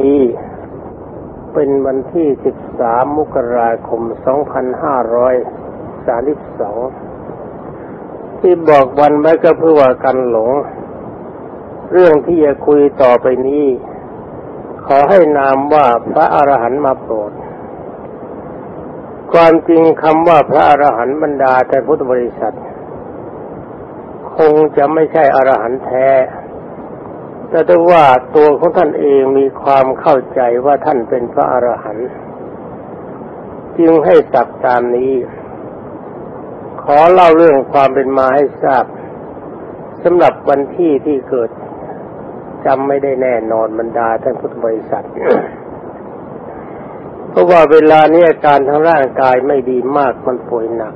ที่เป็นวันที่ 13 มกราคม 2532 ที่บอกวันไว้ก็เพื่อว่ากันหลง เรื่องที่จะคุยต่อไปนี้ ขอให้นามว่าพระอรหันต์มาโปรด ความจริงคำว่าพระอรหันต์บรรดาแต่พุทธบริษัท คงจะไม่ใช่อรหันต์แท้ แต่ถ้ว่าตัวของท่านเองมีความเข้าใจว่าท่านเป็นพระอรหันต์จึงให้สักตามนี้ ขอเล่าเรื่องความเป็นมาให้ทราบสำหรับวันที่ที่เกิดจำไม่ได้แน่นอนบรรดาท่านพุทธบริษัทเพราะว่าเวลานี้อาการทางร่างกายไม่ดีมากมันป่วยหนัก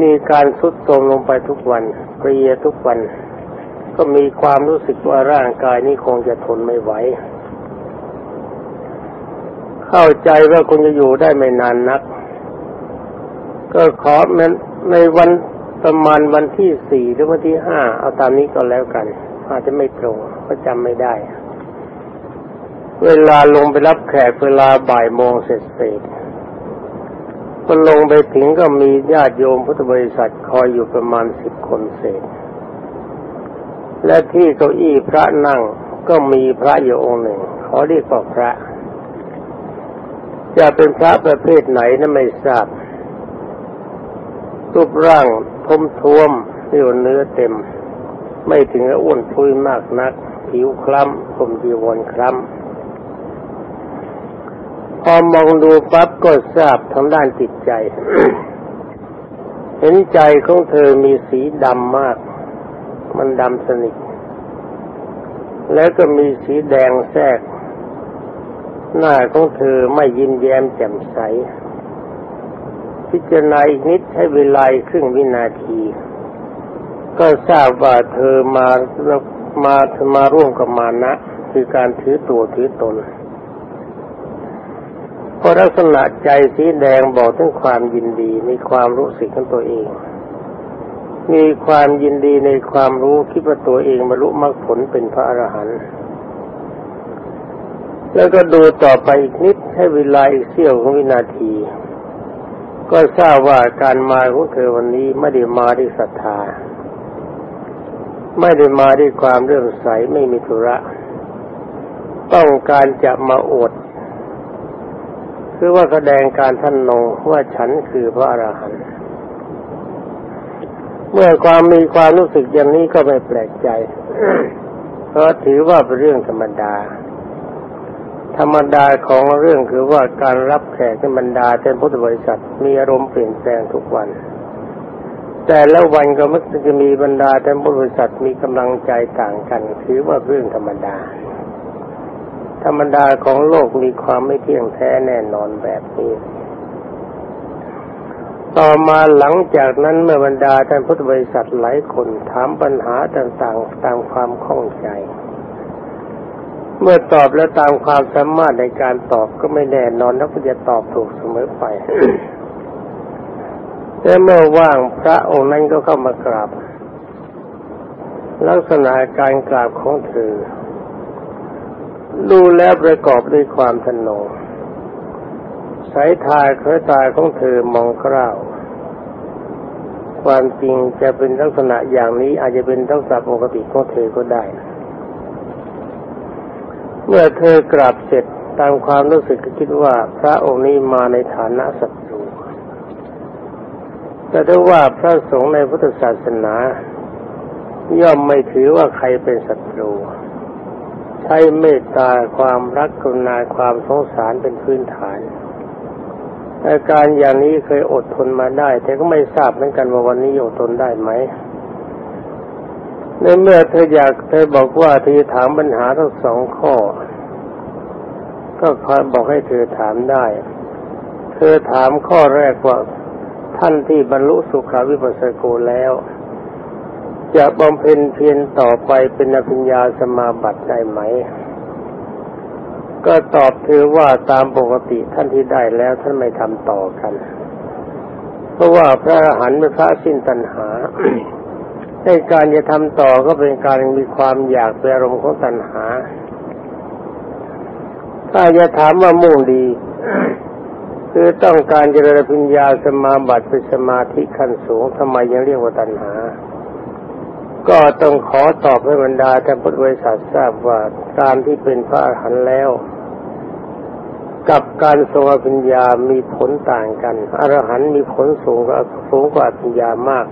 มีการสุดโทรมลงไปทุกวันเปรียทุกวัน ก็มีความรู้สึกว่าร่างกายนี้คงจะทนไม่ไหว เข้าใจว่าคงจะอยู่ได้ไม่นานนัก ก็ขอในวันประมาณวันที่สี่หรือวันที่ห้าเอาตามนี้ก็แล้วกัน อาจจะไม่ตรงก็จำไม่ได้ เวลาลงไปรับแขกเวลาบ่ายโมงเสร็จเสร็จพอลงไปถึงก็มีญาติโยมพุทธบริษัทคอยอยู่ประมาณสิบคนเศษ และที่เก้าอี้พระนั่งก็มีพระอยู่องค์หนึ่งเขาเรียกว่าพระ จะเป็นพระประเภทไหนนั้นไม่ทราบรูปร่างทมท้วมเรียวเนื้อเต็ม ไม่ถึงอ้วนพุยมากนัก ผิวคล้ำผมจีวรคล้ำพอมองดูปั๊บก็ทราบทางด้านจิตใจ เห็นใจของเธอมีสีดำมาก มันดำสนิท แล้วก็มีสีแดงแทรก หน้าของเธอไม่ยิ้มแย้มแจ่มใส พิจารณาอีกนิดให้เวลาครึ่งวินาที ก็ทราบว่าเธอมามามาร่วมกับมานะ คือการถือตัวถือตนเพราะลักษณะใจสีแดงบอกถึงความยินดีในความรู้สึกของตัวเอง มีความยินดีในความรู้คิดว่าตัวเองบรรลุมรรคผลเป็นพระอรหันต์แล้วก็ดูต่อไปอีกนิดให้เวลาอีกเสี้ยวของวินาที ก็ทราบว่าการมาของเธอวันนี้ไม่ได้มาด้วยศรัทธา ไม่ได้มาด้วยความเรื่อมใสไม่มีธุระ ต้องการจะมาอดคือว่าแสดงการท่านนงว่าฉันคือพระอรหันต์ เมื่อความมีความรู้สึกอย่างนี้ก็ไม่แปลกใจ เพราะถือว่าเป็นเรื่องธรรมดา ธรรมดาของเรื่องคือว่าการรับแขกในบรรดาเป็นพุทธบริษัทมีอารมณ์เปลี่ยนแปลงทุกวัน แต่แล้ววันก็มักจะมีบรรดาแต่พุทธบริษัทมีกำลังใจต่างกัน ถือว่าเรื่องธรรมดา ธรรมดาของโลกมีความไม่เที่ยงแท้แน่นอนแบบนี้ ต่อมาหลังจากนั้นเมื่อบรรดาท่านพุทธบริษัทหลายคนถามปัญหาต่างๆตามความข้องใจ เมื่อตอบแล้วตามความสามารถในการตอบก็ไม่แน่นอนแล้วก็จะตอบถูกเสมอไปแต่เมื่อว่างพระองค์นั้นก็เข้ามากราบ ลักษณะการกราบของเธอดูแล้วประกอบด้วยความทนงสายทายเคยตาของเธอมองกล้าว ความจริงจะเป็นลักษณะอย่างนี้อาจจะเป็นลักษะปกติของเธอก็ได้ เมื่อเธอกราบเสร็จตามความรู้สึกคิดว่าพระองค์นี้มาในฐานะศัตรู แต่ถ้าว่าพระสงฆ์ในพุทธศาสนา ย่อมไม่ถือว่าใครเป็นศัตรู ใช้เมตตาความรักกรุณาความสงสารเป็นพื้นฐาน อาการอย่างนี้เคยอดทนมาได้ แต่ก็ไม่ทราบเหมือนกันว่าวันนี้อดทนได้ไหมในเมื่อเธออยากเธอบอกว่าเธอถามปัญหาทั้งสองข้อ ก็คอยบอกให้เธอถามได้ เธอถามข้อแรกว่าท่านที่บรรลุสุขาวิปัสสโกแล้ว จะบำเพ็ญเพียรต่อไปเป็นอภิญญาสมาบัติได้ไหม ก็ตอบเธอว่าตามปกติท่านที่ได้แล้วท่านไม่ทำต่อกัน เพราะว่าพระอรหันต์เป็นพระสิ้นตัณหาในการจะทำต่อก็เป็นการมีความอยากเป็นอารมณ์ของตัณหา ถ้าจะถามว่ามุ่งดี คือต้องการเจริญปัญญาสมาบัติเป็นสมาธิขั้นสูงทำไมยังเรียกว่าตัณหา ก็ต้องขอตอบให้บรรดาท่านพุทธบริษัททราบว่าการที่เป็นพระอรหันต์แล้ว กับการทรงอภิญญามีผลต่างกันอรหันต์มีผลสูงกว่าสูงกว่าอภิญญามาก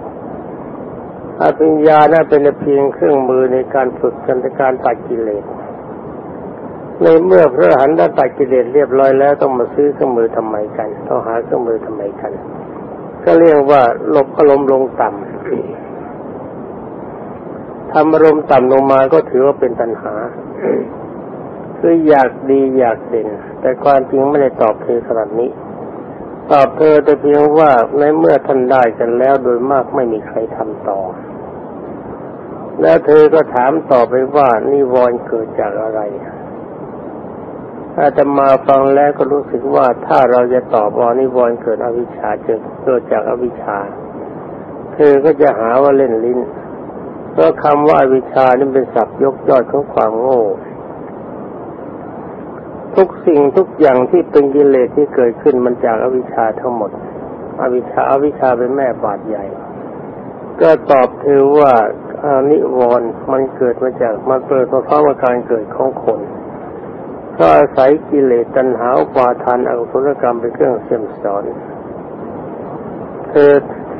อภิญญาน่าเป็นเพียงเครื่องมือในการฝึกกันในการตัดกิเลสในเมื่อพระอรหันต์ได้ตัดกิเลสเรียบร้อยแล้วต้องมาซื้อเครื่องมือทำไมกันต้องหาเครื่องมือทำไมกัน ก็เรียกว่าหลบอารมณ์ลงต่ำ ทำอารมณ์ต่ำลงมาก็ถือว่าเป็นตัณหา คืออยากดีอยากเด่น แต่ความจริงไม่ได้ตอบเธอขนาดนี้ ตอบเธอแต่เพียงว่าในเมื่อท่านได้กันแล้วโดยมากไม่มีใครทำต่อ แล้วเธอก็ถามต่อไปว่านิวรณ์เกิดจากอะไรอาตมาฟังแล้วก็รู้สึกว่าถ้าเราจะตอบว่านิวรณ์เกิดอวิชชาจะเกิดจากอวิชชาเธอก็จะหาว่าเล่นลิ้น ราะคำว่าวิชานี่เป็นศัพท์ยกยอดของความโง่ ทุกสิ่งทุกอย่างที่เป็นกิเลสที่เกิดขึ้นมันจากอวิชชาทั้งหมด อวิชชาอวิชชาเป็นแม่บาดใหญ่ ก็ตอบเธอว่าอานิวรณ์มันเกิดมาจากมันเกิดเพราะการเกิดของคนก็อาศัยกิเลสตัณหาปาทานอกุศลกรรมเป็นเครื่องเสี่ยมสอนเธอ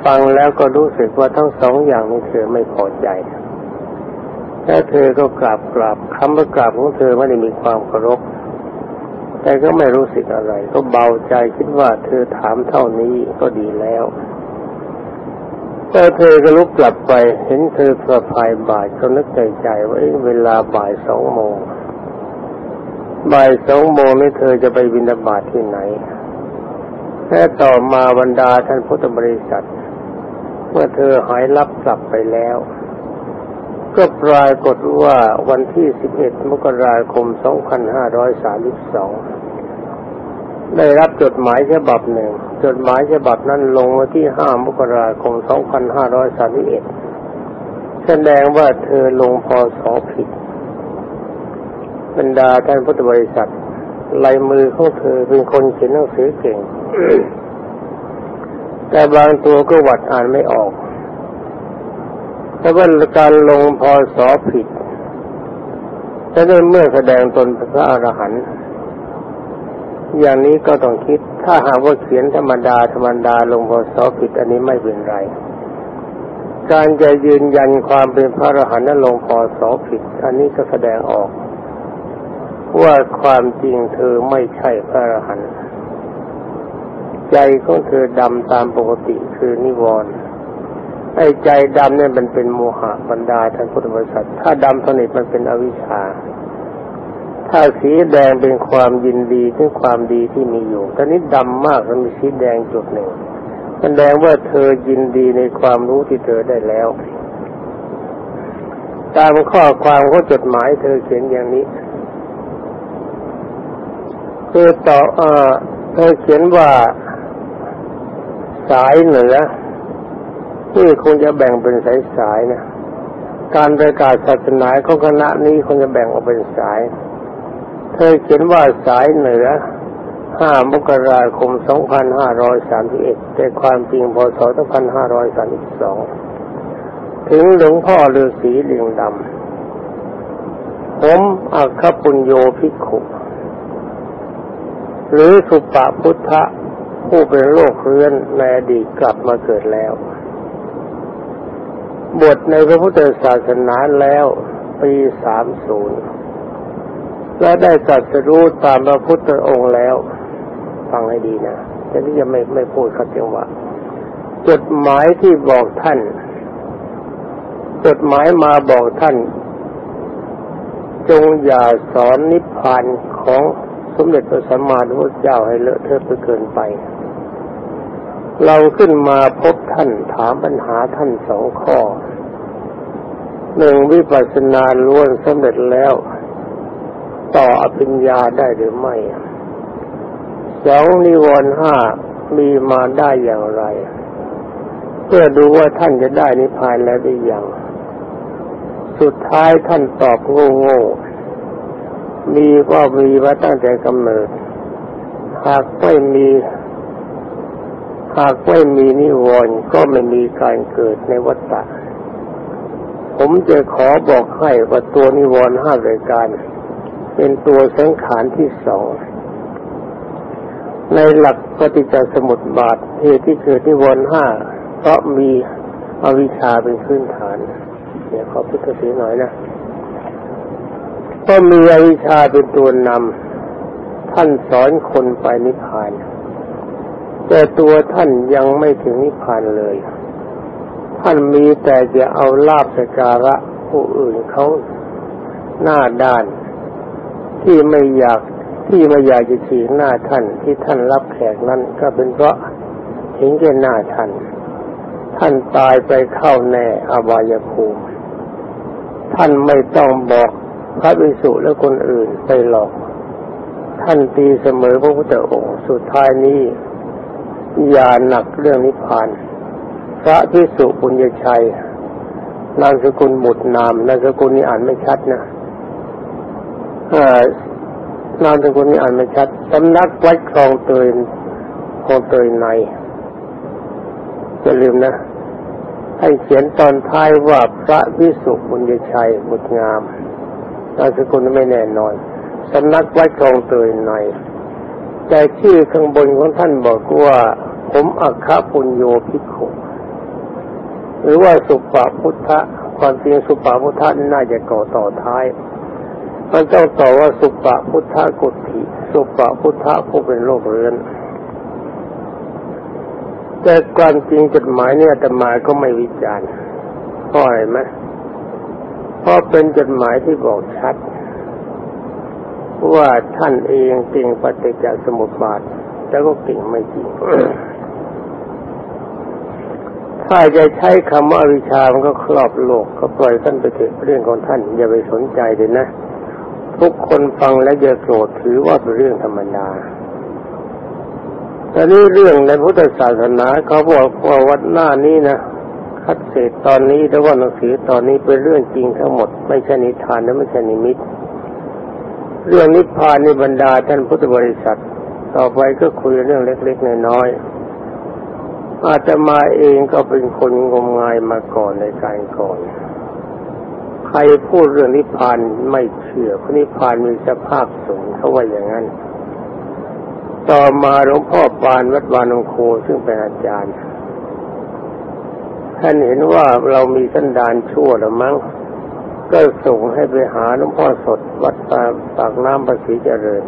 ฟังแล้วก็รู้สึกว่าทั้งสองอย่างนี้เธอไม่พอใจแล้วเธอก็กราบกราบคำประกราบของเธอไม่ได้มีความเคารพแต่ก็ไม่รู้สึกอะไร ก็เบาใจคิดว่าเธอถามเท่านี้ก็ดีแล้วแต่เธอก็ลุกกลับไปเห็นเธอสะพายบ่ายก็นึกใจใจว่าเวลาบ่ายสองโมงบ่ายสองโมงนี้เธอจะไปบินาบาตที่ไหนแค่ต่อมาบรรดาท่านพุทธบริษัท เมื่อเธอหายลับกลับไปแล้ว ก็ปรากฏว่าวันที่ 11 มกราคม 2532 ได้รับจดหมายฉบับหนึ่ง จดหมายฉบับนั้นลงวันที่ 5 มกราคม 2531 แสดงว่าเธอลงพอสอผิดบรรดาท่านพุทธบริษัทลายมือของเธอเป็นคนเขียนหนังสือเก่ง แต่บางตัวก็วัดอ่านไม่ออกแต่ว่าการลงพอสอผิดถ้าได้เมื่อแสดงตนเป็นพระอรหันต์อย่างนี้ก็ต้องคิด ถ้าหากว่าเขียนธรรมดาธรรมดาลงพอสอผิด อันนี้ไม่เป็นไร การจะยืนยันความเป็นพระอรหันต์นั้นลงพอสอผิด อันนี้ก็แสดงออก ว่าความจริงเธอไม่ใช่พระอรหันต์ ใจของเธอดำตามปกติคือนิวรณ์ไอ้ใจดำเนี่ยมันเป็นโมหะบรรดาท่านพุทธบริษัท ถ้าดำสนิทมันเป็นอวิชชา ถ้าสีแดงเป็นความยินดีถึงความดีที่มีอยู่ตอนนี้ดำมากมันมีสีแดงจุดหนึ่งแสดงว่าเธอยินดีในความรู้ที่เธอได้แล้ว ตามข้อความของจดหมายเธอเขียนอย่างนี้คือต่อเออเธอเขียนว่า สายเหนือที่คงจะแบ่งเป็นสายสายนะ การประกาศศาสนาของคณะนี้คงจะแบ่งออกเป็นสาย เธอเขียนว่าสายเหนือห้ามกราคมสองพันห้าร้อยสามสิบเอ็ดแต่ความจริงพศสองพันห้าร้อยสามสิบสองถึงหลวงพ่อฤาษีลิงดำ ผมอัคคปุญโยภิกขุ หรือสุปาพุทธ ผู้เป็นโลกเรื้อนในอดีตกลับมาเกิดแล้วบทในพระพุทธศาสนาแล้วปีสามศูนย์และได้ตรัสรู้ตามพระพุทธองค์แล้ว ฟังให้ดีนะจะที่จะไม่ไม่พูดครับเพียงว่าจดหมายที่บอกท่าน จดหมายมาบอกท่าน จงอย่าสอนนิพพานของสมเด็จพระสัมมาสัมพุทธเจ้าให้เลอะเทอะไปเกินไป เราขึ้นมาพบท่านถามปัญหาท่านสองข้อหนึ่งวิปัสสนาล้วนสำเร็จแล้ว ต่ออภิญญาได้หรือไม่สองนิวรณ์ห้ามีมาได้อย่างไร เพื่อดูว่าท่านจะได้นิพพานแล้วหรือยัง สุดท้ายท่านตอบโง่ๆมีก็มีมาตั้งแต่กำเนิด หากไม่มี หากไม่มีนิวรณ์ก็ไม่มีการเกิดในวัฏฏะผมจะขอบอกให้ว่าตัวนิวรณ์ห้ารายการ เป็นตัวสังขารที่สองในหลักปฏิจจสมุปบาทเหตุที่เกิดนิวรณ์ห้าเพราะมีอวิชชาเป็นพื้นฐาน เดี๋ยวขอพุทธศีหน่อยนะก็มีอวิชชาเป็นตัวนำท่านสอนคนไปนิพพาน แต่ตัวท่านยังไม่ถึงนิพพานเลย ท่านมีแต่จะเอาลาบสการะผู้อื่นเขาหน้าด้านที่ไม่อยากที่ไม่อยากจะฉีกหน้าท่านที่ท่านรับแขกนั้นก็เป็นเพราะถึงแก่หน้าท่าน ท่านตายไปเข้าแน่อบายภูมิ ท่านไม่ต้องบอกพระวิสุและคนอื่นไปหลอก ท่านตีเสมอพระพุทธองค์สุดท้ายนี้ อย่าหนักเรื่องนิพพาน พระพิสุบุญญชัย นามสกุลบุตรนามนามสกุลนี้อ่านไม่ชัดนะนามสกุลนี้อ่านไม่ชัดสำนักวัดคลองเตยคลองเตยในอย่าลืมนะให้เขียนตอนท้ายว่าพระวิสุบุญญชัยบุตรงามนามสกุลไม่แน่นอนสำนักวัดคลองเตยใน แต่ชื่อข้างบนของท่านบอกว่า ผมอัคคปุญโยภิกขุหรือว่าสุปาพุทธะความจริงสุปาพุทธะน่าจะก่อต่อท้ายมันต้องต่อว่าสุปาพุทธะกุฏิสุปาพุทธะผู้เป็นโรคเรื้อนแต่ความจริงจดหมายเนี่ยแต่หมายก็ไม่วิจารณ์เพราะอะไรไหมเพราะเป็นจดหมายที่บอกชัด ว่าท่านเองเก่งปฏิจจสมุปบาทแต่ก็เก่งไม่จริง ถ้าจะใช้คำว่าวิชามันก็ครอบโลก ก็ปล่อยท่านไปเถอะเรื่องของท่าน อย่าไปสนใจเลยนะ ทุกคนฟังแล้วอย่าโกรธถือว่าเป็นเรื่องธรรมดาแต่นี้เรื่องในพุทธศาสนาเขาบอกว่าวัดหน้านี้นะคัดเศษตอนนี้แล้วว่าหนังสือตอนนี้เป็นเรื่องจริงทั้งหมด ไม่ใช่นิทานและไม่ใช่นิมิต เรื่องนิพพานในบรรดาท่านพุทธบริษัท ต่อไปก็คุยเรื่องเล็กๆน้อยๆอาตมาเองก็เป็นคนงมงายมาก่อนในการก่อน ใครพูดเรื่องนิพพานไม่เชื่อเพราะนิพพานมีสภาพสูงเขาว่าอย่างนั้น ต่อมาหลวงพ่อปานวัดวานองโคซึ่งเป็นอาจารย์ท่านเห็นว่าเรามีสันดานชั่วหรือมั้ง ก็ส่งให้ไปหาหลวงพ่อสดวัดปาปากน้ำภาษีเจริญ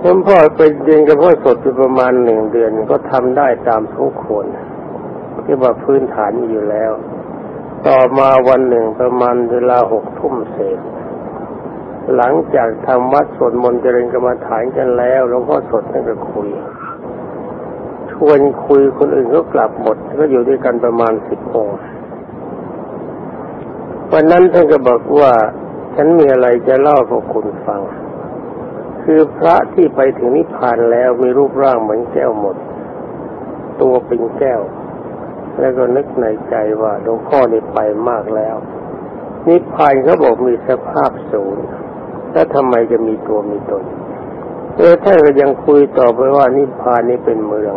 หลวงพ่อไปเรียนกับพ่อสดอยู่ประมาณหนึ่งเดือนก็ทำได้ตามทุกคนที่ว่าพื้นฐานมีอยู่แล้ว ต่อมาวันหนึ่งประมาณเวลาหกทุ่มเศษ หลังจากทำวัดสวดมนต์เจริญกรรมฐานกันแล้วหลวงพ่อสดท่านก็คุยชวนคุยคนอื่นก็กลับหมด ก็อยู่ด้วยกันประมาณสิบองค์ วันนั้นท่านก็บอกว่าฉันมีอะไรจะเล่าให้คุณฟัง คือพระที่ไปถึงนิพพานแล้วมีรูปร่างเหมือนแก้วหมด ตัวเป็นแก้ว แล้วก็นึกในใจว่าหลวงพ่อนี่ไปมากแล้ว นิพพานเขาบอกมีสภาพศูนย์แล้วทำไมจะมีตัวมีตนเออท่านก็ยังคุยต่อไปว่านิพพานนี้เป็นเมือง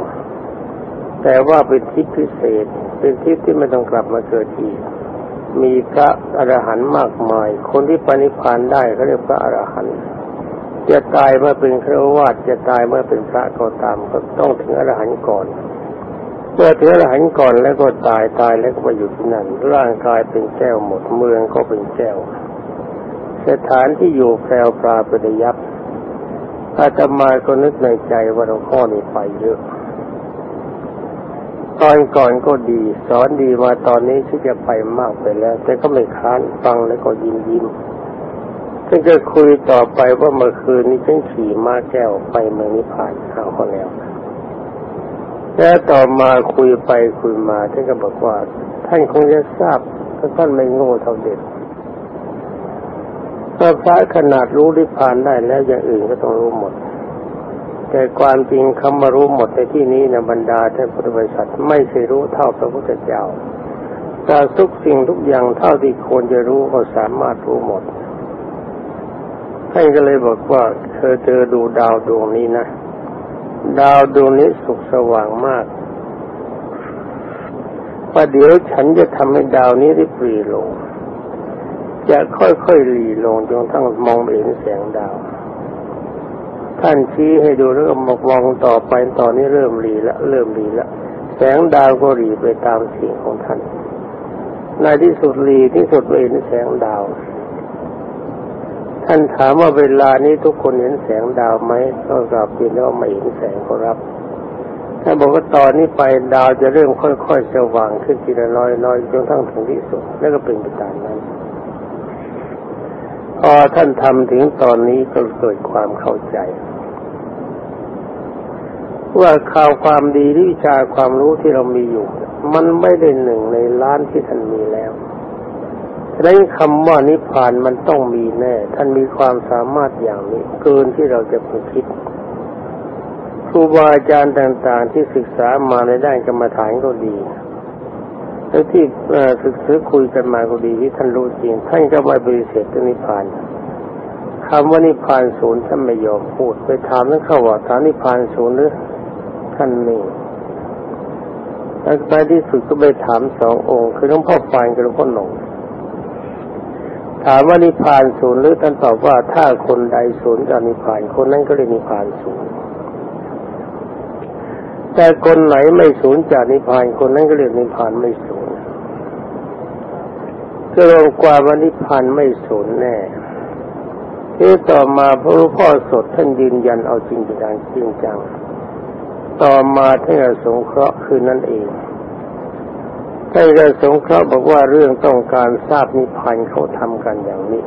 แต่ว่าเป็นทิพย์พิเศษ เป็นทิพย์ที่ไม่ต้องกลับมาเกิดอีก มีพระอรหันต์มากมาย คนที่ปณิพานได้เขาเรียกพระอรหันต์จะตายเมื่อเป็นครวาสจะตายเมื่อเป็นพระก็ตามก็ต้องถึงอรหันต์ก่อน เมื่อถึงอรหันต์ก่อนแล้วก็ตายตายแล้วก็มาอยู่ที่นั่น ร่างกายเป็นแก้วหมดเมืองก็เป็นแก้ว สถานที่อยู่แพรวปลาเป็นยับอาตมาก็นึกในใจว่าเราข้อนี้ไปเยอะ ตอนก่อนก็ดี สอนดีมาตอนนี้ที่จะไปมากไปแล้ว แต่ก็ไม่ค้านฟังแล้วก็ยิ้มยิ้มซึ่งก็คุยต่อไปว่าเมื่อคืนนี้ฉันขี่ม้าแก้วไปเมืองนิพพานเอาเขาแล้วแล้วต่อมาคุยไปคุยมาท่านก็บอกว่า ท่านคงจะทราบถ้าท่านไม่โง่เท่าเด็กถ้าพระขนาดรู้นิพพานได้แล้วอย่างอื่นก็ต้องรู้หมด แต่ความจริงคำารู้หมดในที่นี้นะบรรดาท่านพุทธบริษัทไม่เคยรู้เท่าพระพุทธเจ้าแต่ทุกสิ่งทุกอย่างเท่าที่ควรจะรู้ก็สามารถรู้หมดท่านก็เลยบอกว่าเธอเธอดูดาวดวงนี้นะ ดาวดวงนี้สุกสว่างมากว่าเดี๋ยวฉันจะทำให้ดาวนี้ได้ปรีลง จะค่อยๆหลีลงจนทั้งมองไม่เห็นแสงดาว ท่านชี้ให้ดูแล้วก็มองมองต่อไปตอนนี้เริ่มหลีละเริ่มหลีละแสงดาวก็หลีไปตามสิ่งของท่านในที่สุดหลีที่สุดไม่เห็นแสงดาว ท่านถามว่าเวลานี้ทุกคนเห็นแสงดาวไหมก็กลับเรียนว่าไม่เห็นแสงก็รับท่านบอกว่าตอนนี้ไปดาวจะเริ่มค่อยๆสว่างขึ้นทีละน้อยๆจนทั้งถึงที่สุดแล้วก็เป็นไปตามนั้น พอท่านทำถึงตอนนี้ก็เกิดความเข้าใจ ว่าข่าวความดีที่วิชาความรู้ที่เรามีอยู่ มันไม่ได้หนึ่งในล้านที่ท่านมีแล้วฉะนั้นคำว่านิพพานมันต้องมีแน่ ท่านมีความสามารถอย่างนี้ เกินที่เราจะไปคิดครูบาอาจารย์ต่างๆที่ศึกษามาในด้านกรรมฐานก็ดี แล้วที่ศึกษาคุยกันมาก็ดีที่ท่านรู้จริง ท่านก็ไม่บริเสธนิพพานคำว่านิพพานศูนย์ท่านไม่ยอมพูด ไปถามนั่นเขาว่าถามนิพพานศูนย์หรือท่านนี่แล้วไปที่สุดก็ไปถามสององค์ คือหลวงพ่อปานกับหลวงพ่อหนงถามว่านิพพานศูนย์หรือท่านตอบว่าถ้าคนใดศูนย์กับนิพพานคนนั้นก็เลยนิพพานศูนย์ แต่คนไหนไม่สูญจากนิพพานคนนั้นก็เรียกนิพพานไม่สูญก็รวมความว่านิพพานไม่สูญแน่ที่ต่อมาพระรูปพ่อสดท่านยืนยันเอาจริงจังจริงจัง ต่อมาท่านสงเคราะห์คือนั่นเองท่านสงเคราะห์บอกว่าเรื่องต้องการทราบนิพพานเขาทำกันอย่างนี้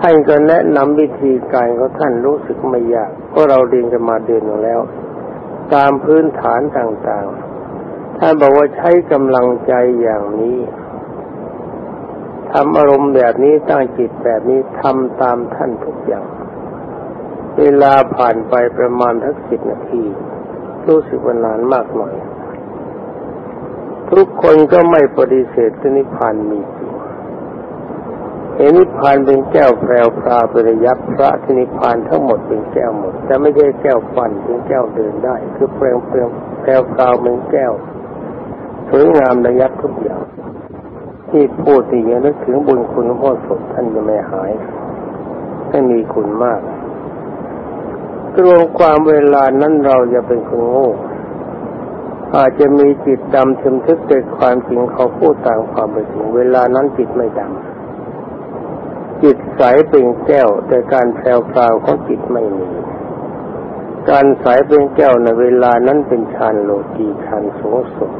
ท่านก็แนะนำวิธีการของท่านรู้สึกไม่ยากเพราะเราเรียนกันมาเดือนหนึ่งแล้ว ตามพื้นฐานต่างๆ ท่านบอกว่าใช้กำลังใจอย่างนี้ทำอารมณ์แบบนี้ตั้งจิตแบบนี้ทำตามท่านทุกอย่าง เวลาผ่านไปประมาณทักสิบนาที รู้สึกว่านานมากหน่อย ทุกคนก็ไม่ปฏิเสธที่นิพพานมี เห็นนิพพานเป็นแก้วแพรวพราประยับพระที่นิพพานทั้งหมดเป็นแก้วหมด แต่ไม่ใช่แก้วฟันเป็นแก้วเดินได้ คือแปลงเปลงแพรวพราวเป็นแก้วสวยงามระยับทุกอย่าง ที่พูดที่ยังนึกถึงบุญคุณพ่อสดท่านจะไม่หายท่านมีคุณมากรวมความเวลานั้นเราจะเป็นคนโง่อาจจะมีจิตดำทึมทึกแต่ความจริงเขาพูดต่างความเป็นจริงเวลานั้นจิตไม่ดำ จิตใสเป็นแก้ว แต่การแผ่วพราวของจิตไม่มี การใสเป็นแก้วในเวลานั้นเป็นฌานโลกีฌานสูงสุด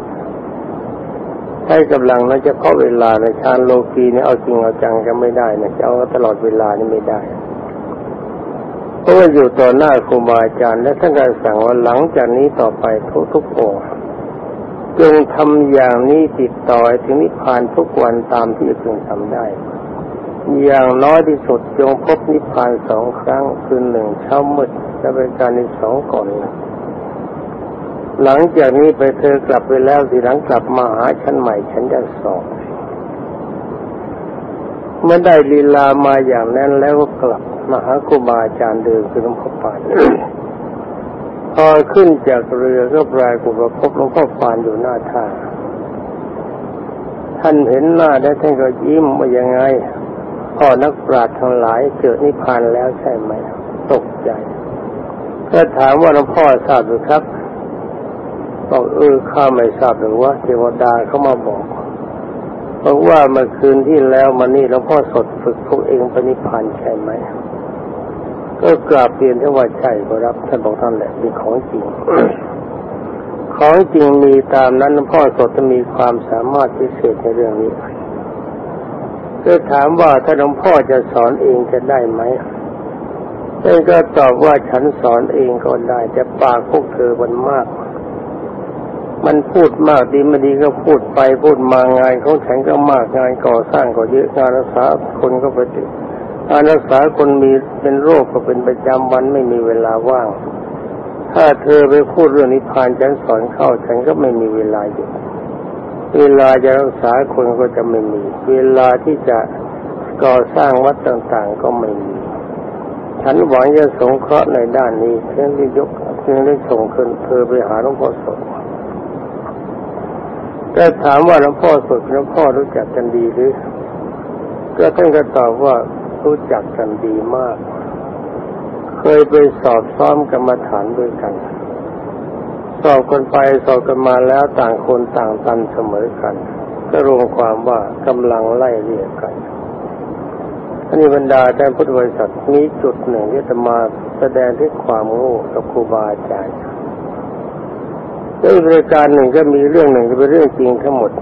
ให้กำลังนั้นจะเข้าเวลาในฌานโลกีนี่เอาจริงเอาจังก็ไม่ได้นะจะเอาตลอดเวลานี่ไม่ได้เพราะว่าอยู่ต่อหน้าครูบาอาจารย์ และท่านก็สั่งว่าหลังจากนี้ต่อไปทุกทุกองค์จงทำอย่างนี้ติดต่อถึงนิพพานทุกวันตามที่พึงทำได้ อย่างน้อยที่สุดจงพบนิพพานสองครั้งคือหนึ่งเช้ามืดและเป็นการในสองก่อนหลังจากนี้ไปเธอกลับไปแล้วสิหลังกลับมาหาฉันใหม่ฉันจะสอบเมื่อได้ลีลามาอย่างนั้นแล้วก็กลับมาหาครูบาอาจารย์เดิมคือหลวงพ่อปานพอขึ้นจากเรือก็ปลายกุบพบหลวงพ่อปานอยู่หน้าท่าท่านเห็นหน้าได้ท่านก็ยิ้มว่ายังไง พ่อนักปราชญ์ทั้งหลายเกิดนิพพานแล้วใช่ไหม ตกใจ ก็ถามว่าหลวงพ่อทราบหรือครับบอกเออข้าไม่ทราบหรือว่าเทวดาเขามาบอกบอกว่าเมื่อคืนที่แล้วมานี่หลวงพ่อสดฝึกพวกเองปนิพพานใช่ไหมก็กราบเรียนท่านว่าใช่ก็รับท่านบอกท่านแหละเป็นของจริง ของจริงมีตามนั้นหลวงพ่อสดจะมีความสามารถพิเศษในเรื่องนี้ ก็ถามว่าถ้าหลวงพ่อจะสอนเองจะได้ไหมท่านก็ตอบว่าฉันสอนเองก็ได้ แต่ปากพวกเธอมันมาก มันพูดมากดีไม่ดีก็พูดไปพูดมางานของฉันก็มากงานก่อสร้างก็เยอะงานรักษาคนก็ไปติดงานรักษาคนมีเป็นโรคก็เป็นประจำวันไม่มีเวลาว่าง ถ้าเธอไปพูดเรื่องนิพพานฉันสอนเข้าฉันก็ไม่มีเวลาอยู่ เวลาจะรักษาคนก็จะไม่มี เวลาที่จะก่อสร้างวัดต่างๆก็ไม่มีฉันหวังจะสงเคราะห์ในด้านนี้เพียงได้ยกเพียงได้ส่งคืนเธอไปหาหลวงพ่อสดแต่ถามว่าหลวงพ่อสดหลวงพ่อรู้จักกันดีหรือ ก็ท่านก็ตอบว่ารู้จักกันดีมาก เคยไปสอบซ้อมกรรมฐานด้วยกัน สอบกันไปสอบกันมาแล้วต่างคนต่างตันเสมอกัน ก็รวมความว่ากำลังไล่เรียกกันอันนี้บรรดาท่านพุทธบริษัทมีจุดหนึ่งที่จะมาแสดงที่ความโง่กับครูบาอาจารย์แล้วอีกรายการหนึ่งก็มีเรื่องหนึ่งจะเป็นเรื่องจริงทั้งหมด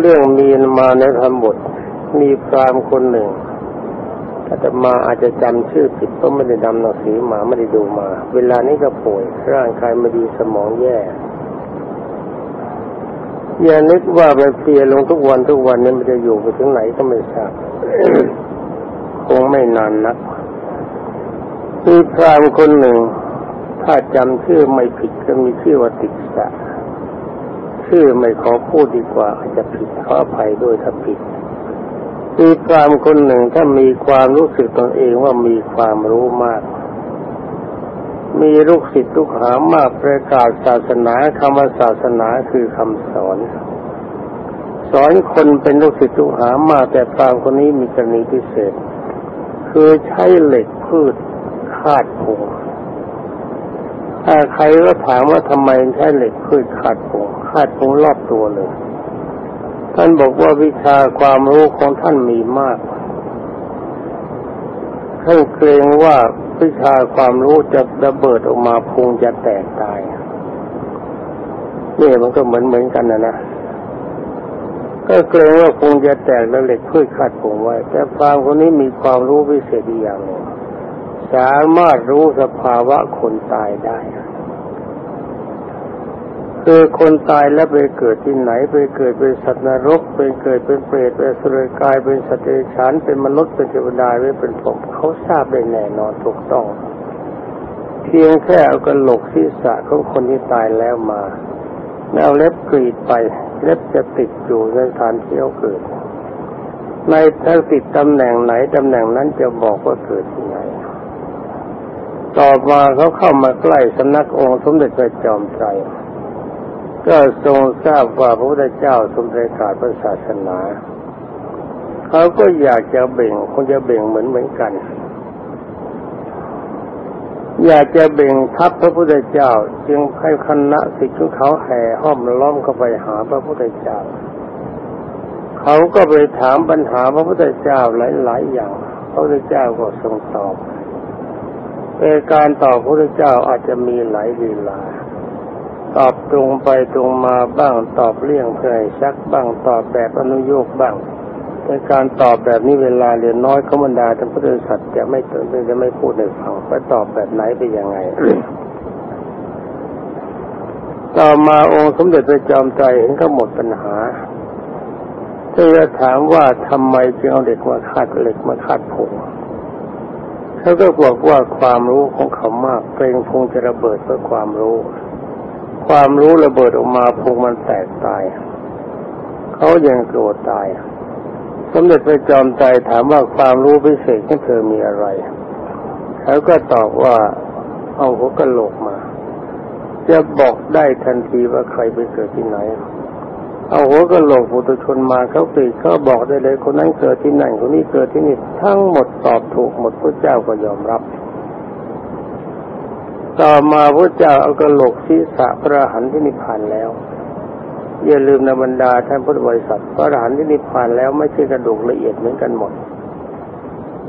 เรื่องมีมาในธรรมบทมีพรามคนหนึ่ง อาตมาอาจจะจำชื่อผิดเพราะไม่ได้ดำหนังสือมาไม่ได้ดูมา เวลานี้ก็ป่วย ร่างกายไม่ดีสมองแย่ อย่านึกว่าไปเพลียลงทุกวันทุกวันนี้มันจะอยู่ไปถึงไหนก็ไม่ทราบคงไม่นานนักมีพรามคนหนึ่ง ถ้าจำชื่อไม่ผิดก็มีชื่อว่าติสะชื่อไม่ขอพูดดีกว่าอาจจะผิดขออภัยด้วยถ้าผิด มีพรามคนหนึ่งถ้ามีความรู้สึกตนเองว่ามีความรู้มาก มีลูกศิษย์ลูกหามากประกาศศาสนาคำว่าศาสนาคือคำสอน สอนคนเป็นลูกศิษย์ลูกหามากแต่พรามคนนี้มีกรณีพิเศษ คือใช้เหล็กพืชคาดผงถ้าใครก็ถามว่าทำไมใช้เหล็กพืชคาดผงคาดผงรอบตัวเลย ท่านบอกว่าวิชาความรู้ของท่านมีมากท่านเกรงว่าวิชาความรู้จะระเบิดออกมาพุงจะแตกตายนี่มันก็เหมือนเหมือนกันนะนะก็เกรงว่าพุงจะแตกแล้วเหล็กพืชขัดผงไว้ แต่ฟางคนนี้มีความรู้พิเศษอย่างหนึ่งสามารถรู้สภาวะคนตายได้ คือคนตายแล้วไปเกิดที่ไหนไปเกิดเป็นสัตว์นรกเป็นเกิดเป็นเปรตเป็นสุรกายเป็นสัตว์เดรัจฉานเป็นมนุษย์เป็นเทวดาหรือเป็นผมเขาทราบได้แน่นอนถูกต้อง เพียงแค่เอากระโหลกศีรษะของคนที่ตายแล้วมาแล้วเล็บกรีดไปเล็บจะติดอยู่ในสถานที่เขาเกิด ในถ้าติดตำแหน่งไหนตำแหน่งนั้นจะบอกว่าเกิดที่ไหนต่อมาเขาเข้ามาใกล้สำนักองค์สมเด็จพระจอมไตร ก็ทรงทราบว่าพระพุทธเจ้าทรงประกาศพระศาสนาเขาก็อยากจะเบ่งคงจะเบ่งเหมือนเหมือนกัน อยากจะเบ่งทัพพระพุทธเจ้า จึงให้คณะสิทธิ์ของเขาแห่ห้อมล้อมเข้าไปหาพระพุทธเจ้า เขาก็ไปถามปัญหาพระพุทธเจ้าหลาย ๆ อย่าง พระพุทธเจ้าก็ทรงตอบเป็นการตอบพระพุทธเจ้าอาจจะมีหลายเวลา ตอบตรงไปตรงมาบ้างตอบเลี่ยงเพื่อชักบ้างตอบแบบอนุโยคบ้างในการตอบแบบนี้เวลาเรียนน้อยเขาบรรดาท่านพุทธสัตว์จะไม่จะไม่พูดในฟังว่าตอบแบบไหนไปยังไง ต่อมาองค์สมเด็จพระจอมไตรเห็นเขาหมดปัญหาจึงจะถามว่าทำไมจึงเอาเด็กมาคาดเหล็กมาคาดผงเขาก็บอกว่าความรู้ของเขามากเกรงพงจะระเบิดเพื่อความรู้ ความรู้ระเบิดออกมาพุงมันแตกตายเขายังโกรธตาย สมเด็จพระจอมใจถามว่าความรู้พิเศษของเธอมีอะไรเขาก็ตอบว่าเอาหัวกะโหลกมา จะบอกได้ทันทีว่าใครไปเกิดที่ไหน เอาหัวกะโหลกปุถุชนมาเขาปีเขาบอกได้เลยคนนั้นเกิดที่ไหนคนนี้เกิดที่นี่ทั้งหมดตอบถูกหมดพระเจ้าก็ยอมรับ ต่อมาพระเจ้าเอากระโหลกศีรษะพระหันที่นิพพานแล้ว อย่าลืมนบรรดาท่านพุทธบริษัทพระหันที่นิพพานแล้วไม่ใช่กระดูกละเอียดเหมือนกันหมด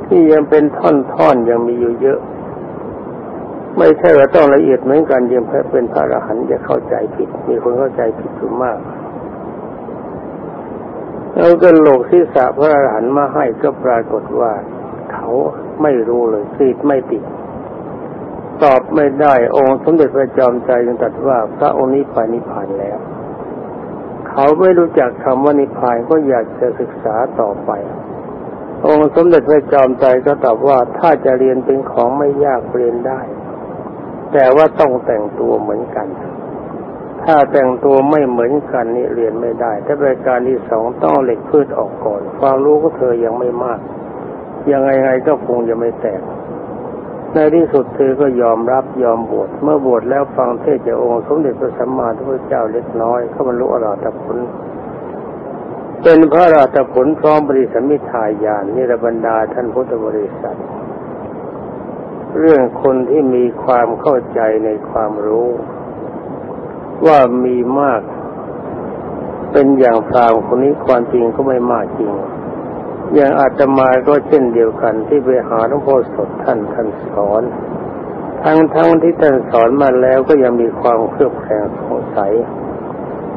ที่ยังเป็นท่อนๆยังมีอยู่เยอะ ไม่ใช่ว่าต้องละเอียดเหมือนกันยังเป็นพระอรหันต์จะเข้าใจผิด มีคนเข้าใจผิดอยู่มากเอากระโหลกศีรษะพระอรหันต์มาให้ก็ปรากฏว่า เขาไม่รู้เลยสีดไม่ติด ตอบไม่ได้ องค์สมเด็จพระจอมใจจึงตรัสว่าพระองค์นี้ไปนิพพานแล้ว เขาไม่รู้จักคำว่านิพพานก็อยากจะศึกษาต่อไป องค์สมเด็จพระจอมใจก็ตอบว่าถ้าจะเรียนเป็นของไม่ยากเรียนได้ แต่ว่าต้องแต่งตัวเหมือนกัน ถ้าแต่งตัวไม่เหมือนกันนี่เรียนไม่ได้ถ้ารายการที่สองต้องเหล็กพืชออกก่อน ความรู้ก็เธอยังไม่มาก ยังไงไงก็คงจะไม่แตก ในที่สุดเธอก็ยอมรับยอมบวชเมื่อบวชแล้วฟังเทศจากองค์สมเด็จพระสัมมาสัมพุทธเจ้าเล็กน้อยเขาบรรลุอรหัตผลเป็นพระอรหัตผลพร้อมบริสมิทายานนิรบรรดาท่านพุทธบริษัท เรื่องคนที่มีความเข้าใจในความรู้ ว่ามีมาก เป็นอย่างพราวคนนี้ความจริงก็ไม่มากจริง อย่างอาตมาก็เช่นเดียวกันที่ไปหาหลวงพ่อสดท่านท่านสอน ทั้งทั้งที่ท่านสอนมาแล้วก็ยังมีความเครือบแคลงสงสัย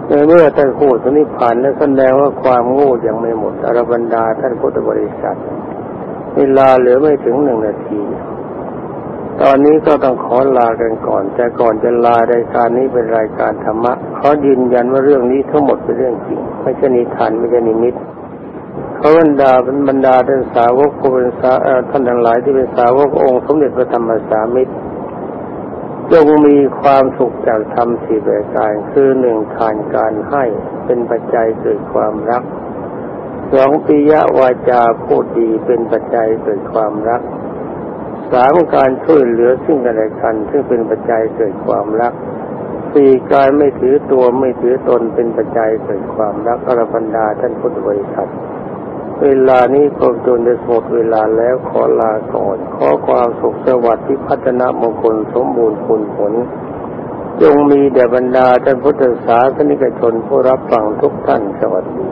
ในเมื่อท่านพูดถึงนิพพานแล้วแสดงว่าความโง่ยังไม่หมดอรบรรดาท่านพุทธบริษัทเวลาเหลือไม่ถึงหนึ่งนาที ตอนนี้ก็ต้องขอลากันก่อน แต่ก่อนจะลารายการนี้เป็นรายการธรรมะขอยืนยันว่าเรื่องนี้ทั้งหมดเป็นเรื่องจริง ไม่ใช่นิทานไม่ใช่นิมิต เขาบรรดาเป็นบรรดาท่านสาวกผู้เป็นสาท่านทั้งหลายที่เป็นสาวกองค์สมเด็จพระธรรมสามิตรจงมีความสุขจากธรรมสี่ประการคือหนึ่งทานการให้เป็นปัจจัยเกิดความรักสองปิยวาจาพูดดีเป็นปัจจัยเกิดความรักสามการช่วยเหลือซึ่งกันและกันซึ่งเป็นปัจจัยเกิดความรักสี่การไม่ถือตัวไม่ถือตนเป็นปัจจัยเกิดความรักอรพันดาท่านพุทธบริษัท เวลานี้ก็จนได้หมดเวลาแล้วขอลาก่อน ขอความสุขสวัสดิ์ที่พัฒนามงคลสมบูรณ์ผลผล จงมีแด่บรรดาท่านพุทธศาสนิกชนผู้รับฟังทุกท่านสวัสดี